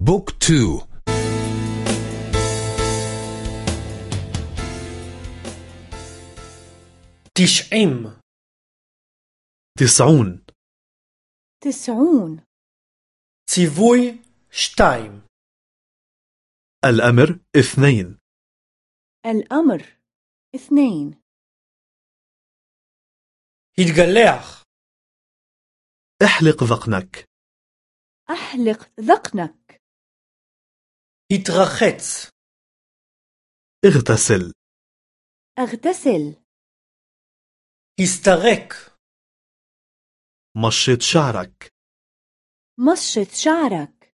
book two. תשעים تسعون. تسعون. ציווי שתיים. الأمر اثنين. الأمر اثنين. התגלח احلق ذقنك. أحلق ذقنك. התרחץ اغتسل أغتسل הסתרק مشط شعرك مشط شعرك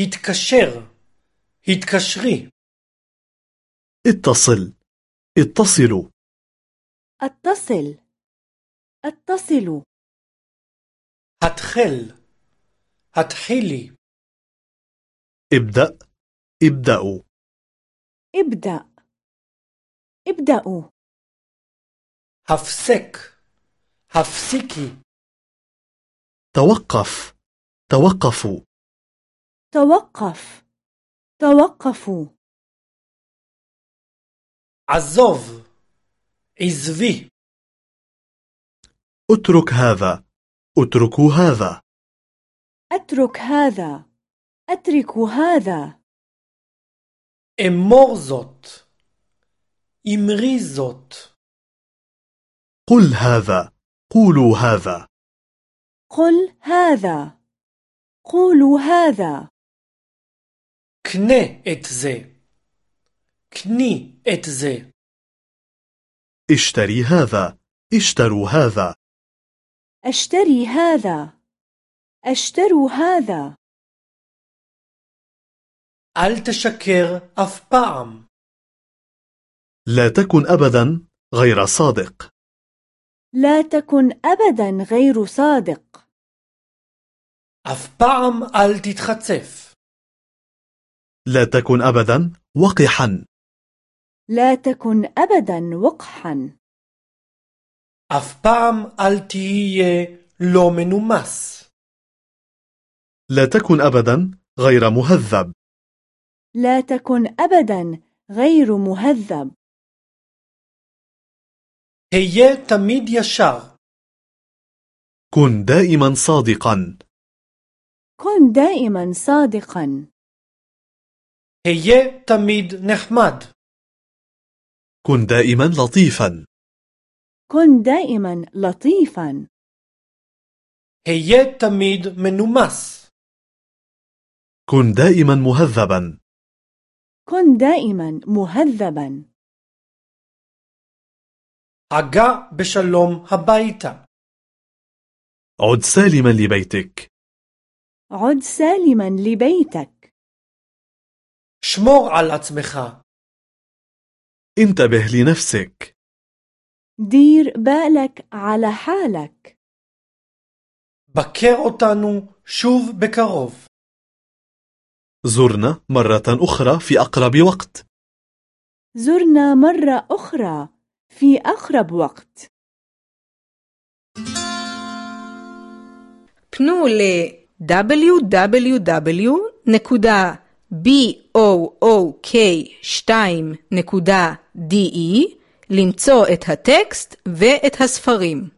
התקשר התקשרי اتصل اتصلوا اتصل اتصلوا התחל התחילי ابدأ. ابدأوا. ابدأ. ابدأوا. هفسك. هفسكي. توقف. توقفوا. توقف. توقفوا. عزوف. عزفي اترك هذا. اتركوا هذا. أترك هذا. أترك هذا אמור זאת אמרי זאת قل هذا قولوا هذا قل هذا قولوا هذا קנה את זה קני את זה اشتري هذا اشتروا هذا أشتري هذا أشتروا هذا אל תשקר אף פעם. لا تكن أبدا غير صادق. لا تكن أبدا غير صادق. אף פעם אל תתחצף. لا تكن أبدا وقحا. لا تكن أبدا وقحا. אף פעם אל תהיה לא מנומס. لا تكن أبدا غير مهذب. لا تكن أبدا غير مهذب. هي تميد يشار كن دائما صادقا. كن دائما صادقا. هي تميد نحمد كن دائما لطيفا. كن دائما لطيفا. هي تميد منوماس. كن دائما مهذبا. كن دائما مهذبا הגע בשלום הביתה عد سالما لبيتك عد سالما لبيتك שמור על עצמך انتبه لنفسك دير بالك على حالك בקר אותנו שוב בקרוב زرنا مرة أخرى في أقرب وقت زرنا مرة أخرى في أقرب وقت פנו ל-www.book2.de למצוא את הטקסט ואת הספרים.